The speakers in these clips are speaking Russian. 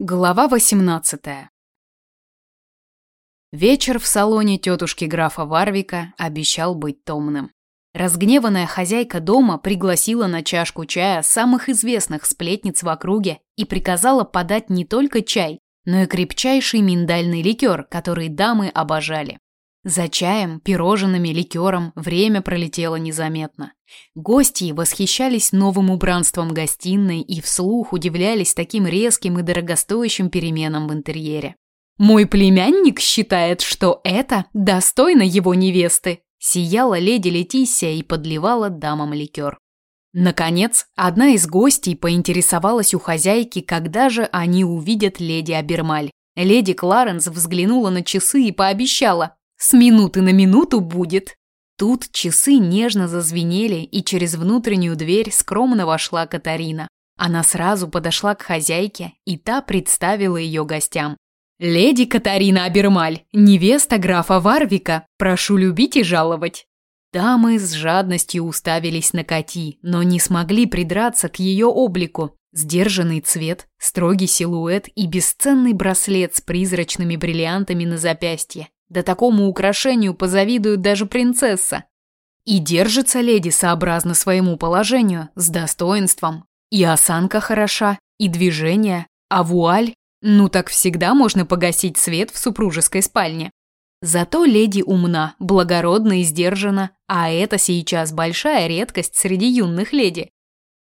Глава 18 Вечер в салоне тетушки графа Варвика обещал быть томным. Разгневанная хозяйка дома пригласила на чашку чая самых известных сплетниц в округе и приказала подать не только чай, но и крепчайший миндальный ликер, который дамы обожали. За чаем, пирожными, ликером время пролетело незаметно. Гости восхищались новым убранством гостиной и вслух удивлялись таким резким и дорогостоящим переменам в интерьере. «Мой племянник считает, что это достойно его невесты», сияла леди Летисия и подливала дамам ликер. Наконец, одна из гостей поинтересовалась у хозяйки, когда же они увидят леди Абермаль. Леди Кларенс взглянула на часы и пообещала «С минуты на минуту будет». Тут часы нежно зазвенели, и через внутреннюю дверь скромно вошла Катарина. Она сразу подошла к хозяйке, и та представила ее гостям. «Леди Катарина Абермаль, невеста графа Варвика, прошу любить и жаловать». Дамы с жадностью уставились на Кати, но не смогли придраться к ее облику. Сдержанный цвет, строгий силуэт и бесценный браслет с призрачными бриллиантами на запястье. Да такому украшению позавидует даже принцесса. И держится леди сообразно своему положению, с достоинством. И осанка хороша, и движение, а вуаль... Ну так всегда можно погасить свет в супружеской спальне. Зато леди умна, благородна и сдержана, а это сейчас большая редкость среди юных леди.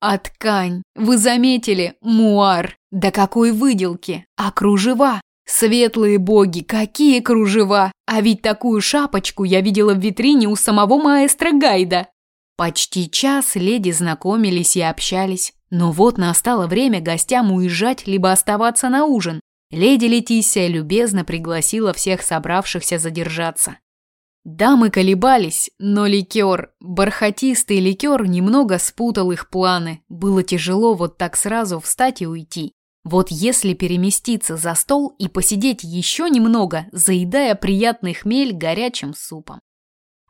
А ткань, вы заметили, муар, да какой выделки, а кружева, Светлые боги, какие кружева! А ведь такую шапочку я видела в витрине у самого маэстро Гайда. Почти час леди знакомились и общались, но вот настало время гостям уезжать либо оставаться на ужин. Леди Летисия любезно пригласила всех собравшихся задержаться. Дамы колебались, но ликер, бархатистый ликер немного спутал их планы. Было тяжело вот так сразу встать и уйти. Вот если переместиться за стол и посидеть еще немного, заедая приятный хмель горячим супом.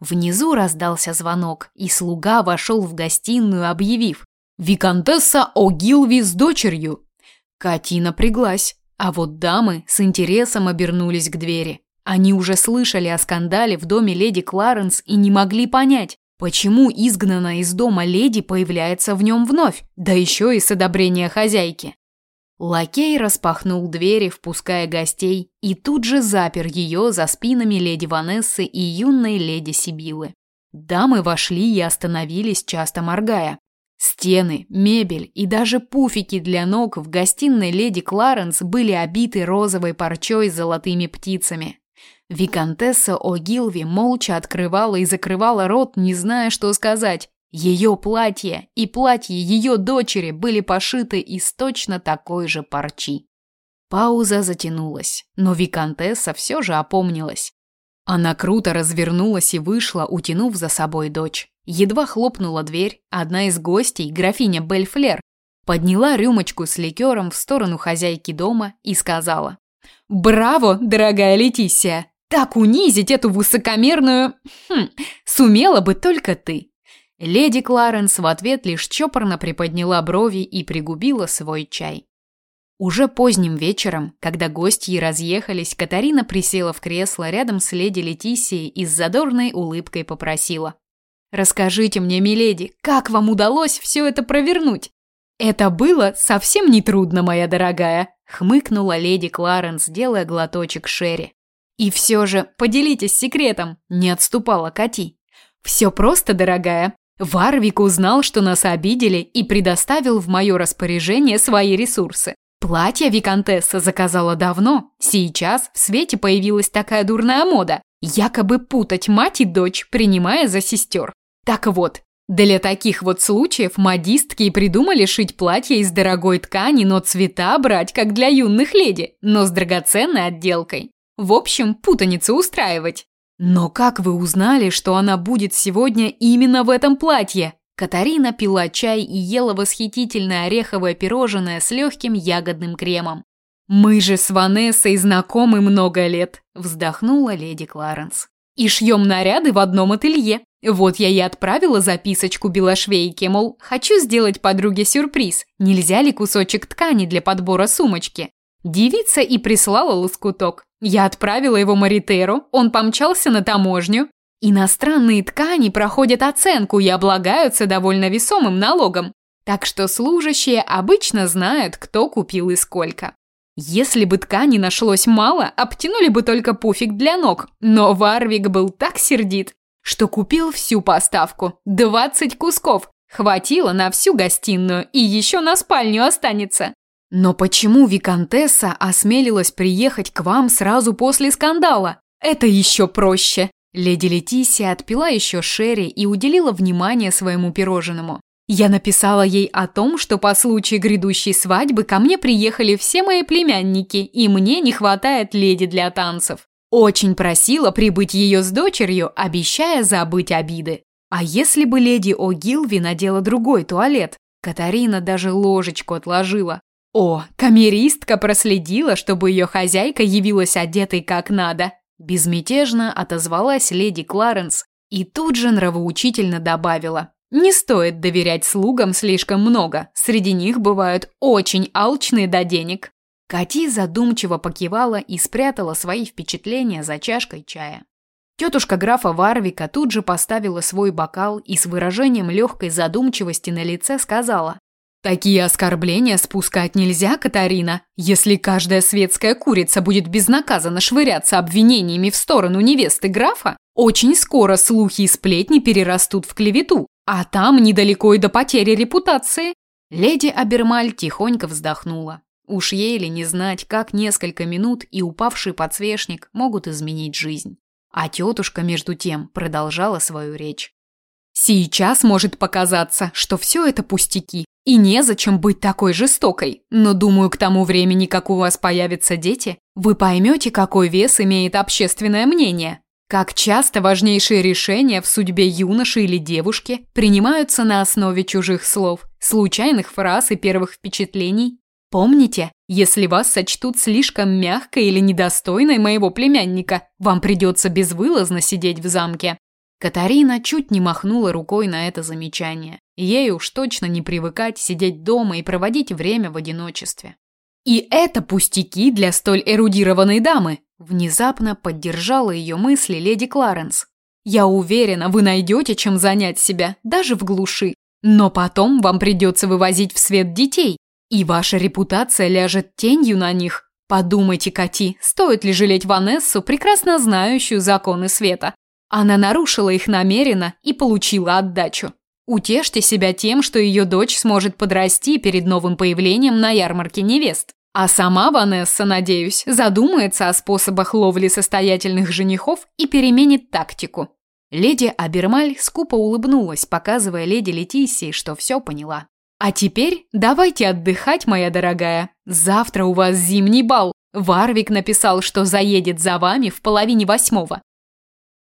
Внизу раздался звонок, и слуга вошел в гостиную, объявив «Викантесса О'Гилви с дочерью!» Кати напряглась, а вот дамы с интересом обернулись к двери. Они уже слышали о скандале в доме леди Кларенс и не могли понять, почему изгнанная из дома леди появляется в нем вновь, да еще и с одобрения хозяйки. Лакей распахнул двери, впуская гостей, и тут же запер ее за спинами леди Ванессы и юной леди Сибилы. Дамы вошли и остановились, часто моргая. Стены, мебель и даже пуфики для ног в гостиной леди Кларенс были обиты розовой парчой с золотыми птицами. Викантесса О'Гилви молча открывала и закрывала рот, не зная, что сказать, ее платье и платье ее дочери были пошиты из точно такой же парчи. Пауза затянулась, но виконтесса все же опомнилась. Она круто развернулась и вышла, утянув за собой дочь. Едва хлопнула дверь, одна из гостей, графиня Бельфлер, подняла рюмочку с ликером в сторону хозяйки дома и сказала. «Браво, дорогая Летисия! Так унизить эту высокомерную... Хм, сумела бы только ты!» Леди Кларенс в ответ лишь чопорно приподняла брови и пригубила свой чай. Уже поздним вечером, когда гости разъехались, Катарина присела в кресло рядом с леди Летисией и с задорной улыбкой попросила. «Расскажите мне, миледи, как вам удалось все это провернуть?» «Это было совсем нетрудно, моя дорогая», — хмыкнула леди Кларенс, делая глоточек Шерри. «И все же поделитесь секретом», — не отступала Кати. «Все просто, дорогая. Варвик узнал, что нас обидели и предоставил в мое распоряжение свои ресурсы. Платье Викантесса заказала давно. Сейчас в свете появилась такая дурная мода. Якобы путать мать и дочь, принимая за сестер. Так вот, для таких вот случаев модистки и придумали шить платье из дорогой ткани, но цвета брать как для юных леди, но с драгоценной отделкой. В общем, путаницу устраивать. «Но как вы узнали, что она будет сегодня именно в этом платье?» Катарина пила чай и ела восхитительное ореховое пирожное с легким ягодным кремом. «Мы же с Ванессой знакомы много лет», – вздохнула леди Кларенс. «И шьем наряды в одном ателье. Вот я и отправила записочку Белошвейке, мол, хочу сделать подруге сюрприз. Нельзя ли кусочек ткани для подбора сумочки? Девица и прислала лоскуток. Я отправила его Маритеру, он помчался на таможню. Иностранные ткани проходят оценку и облагаются довольно весомым налогом. Так что служащие обычно знают, кто купил и сколько. Если бы ткани нашлось мало, обтянули бы только пуфик для ног. Но Варвик был так сердит, что купил всю поставку. 20 кусков. Хватило на всю гостиную и еще на спальню останется. Но почему виконтесса осмелилась приехать к вам сразу после скандала? Это еще проще. Леди Летисия отпила еще Шерри и уделила внимание своему пирожному. Я написала ей о том, что по случаю грядущей свадьбы ко мне приехали все мои племянники, и мне не хватает леди для танцев. Очень просила прибыть ее с дочерью, обещая забыть обиды. А если бы леди О'Гилви надела другой туалет? Катарина даже ложечку отложила. О, камеристка проследила, чтобы ее хозяйка явилась одетой как надо. Безмятежно отозвалась леди Кларенс и тут же нравоучительно добавила. Не стоит доверять слугам слишком много, среди них бывают очень алчные до денег. Кати задумчиво покивала и спрятала свои впечатления за чашкой чая. Тетушка графа Варвика тут же поставила свой бокал и с выражением легкой задумчивости на лице сказала. «Такие оскорбления спускать нельзя, Катарина. Если каждая светская курица будет безнаказанно швыряться обвинениями в сторону невесты графа, очень скоро слухи и сплетни перерастут в клевету, а там недалеко и до потери репутации. Леди Абермаль тихонько вздохнула. Уж ей ли не знать, как несколько минут и упавший подсвечник могут изменить жизнь. А тетушка, между тем, продолжала свою речь. Сейчас может показаться, что все это пустяки, и незачем быть такой жестокой. Но думаю, к тому времени, как у вас появятся дети, вы поймете, какой вес имеет общественное мнение. Как часто важнейшие решения в судьбе юноши или девушки принимаются на основе чужих слов, случайных фраз и первых впечатлений? Помните, если вас сочтут слишком мягкой или недостойной моего племянника, вам придется безвылазно сидеть в замке. Катарина чуть не махнула рукой на это замечание. Ей уж точно не привыкать сидеть дома и проводить время в одиночестве. И это пустяки для столь эрудированной дамы, Внезапно поддержала ее мысли леди Кларенс. «Я уверена, вы найдете, чем занять себя, даже в глуши. Но потом вам придется вывозить в свет детей, и ваша репутация ляжет тенью на них. Подумайте, Кати, стоит ли жалеть Ванессу, прекрасно знающую законы света? Она нарушила их намеренно и получила отдачу. Утешьте себя тем, что ее дочь сможет подрасти перед новым появлением на ярмарке невест. А сама Ванесса, надеюсь, задумается о способах ловли состоятельных женихов и переменит тактику. Леди Абермаль скупо улыбнулась, показывая леди Летисии, что все поняла. «А теперь давайте отдыхать, моя дорогая. Завтра у вас зимний бал. Варвик написал, что заедет за вами в половине восьмого».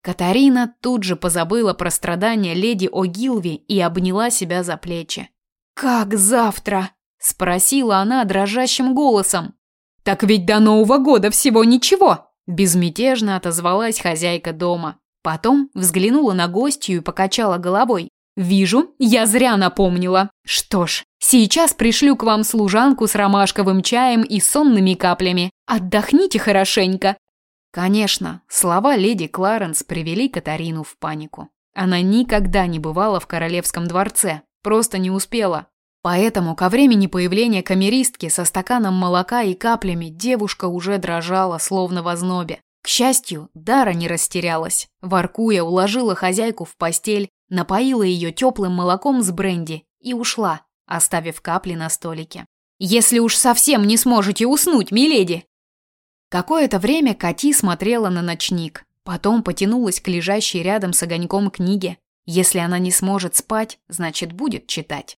Катарина тут же позабыла про страдания леди О'Гилви и обняла себя за плечи. «Как завтра?» Спросила она дрожащим голосом. «Так ведь до Нового года всего ничего!» Безмятежно отозвалась хозяйка дома. Потом взглянула на гостью и покачала головой. «Вижу, я зря напомнила. Что ж, сейчас пришлю к вам служанку с ромашковым чаем и сонными каплями. Отдохните хорошенько». Конечно, слова леди Кларенс привели Катарину в панику. Она никогда не бывала в королевском дворце, просто не успела. Поэтому ко времени появления камеристки со стаканом молока и каплями девушка уже дрожала, словно в ознобе. К счастью, Дара не растерялась. Воркуя, уложила хозяйку в постель, напоила ее теплым молоком с бренди и ушла, оставив капли на столике. «Если уж совсем не сможете уснуть, миледи!» Какое-то время Кати смотрела на ночник, потом потянулась к лежащей рядом с огоньком книге. Если она не сможет спать, значит, будет читать.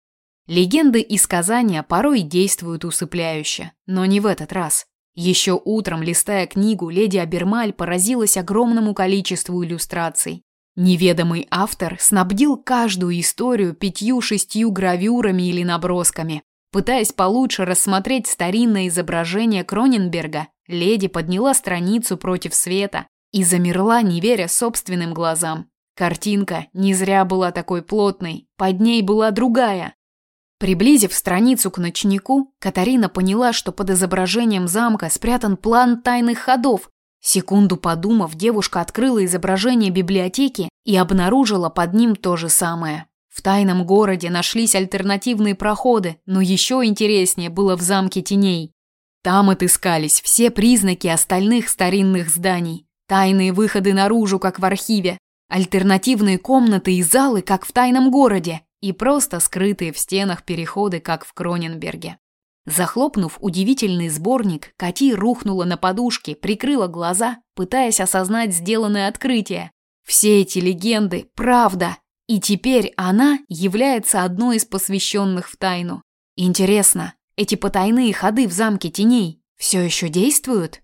Легенды и сказания порой действуют усыпляюще, но не в этот раз. Еще утром, листая книгу, леди Абермаль поразилась огромному количеству иллюстраций. Неведомый автор снабдил каждую историю пятью-шестью гравюрами или набросками. Пытаясь получше рассмотреть старинное изображение Кроненберга, леди подняла страницу против света и замерла, не веря собственным глазам. Картинка не зря была такой плотной, под ней была другая, Приблизив страницу к ночнику, Катарина поняла, что под изображением замка спрятан план тайных ходов. Секунду подумав, девушка открыла изображение библиотеки и обнаружила под ним то же самое. В тайном городе нашлись альтернативные проходы, но еще интереснее было в замке теней. Там отыскались все признаки остальных старинных зданий. Тайные выходы наружу, как в архиве, альтернативные комнаты и залы, как в тайном городе, и просто скрытые в стенах переходы, как в Кроненберге. Захлопнув удивительный сборник, Кати рухнула на подушке, прикрыла глаза, пытаясь осознать сделанное открытие. Все эти легенды – правда, и теперь она является одной из посвященных в тайну. Интересно, эти потайные ходы в замке теней все еще действуют?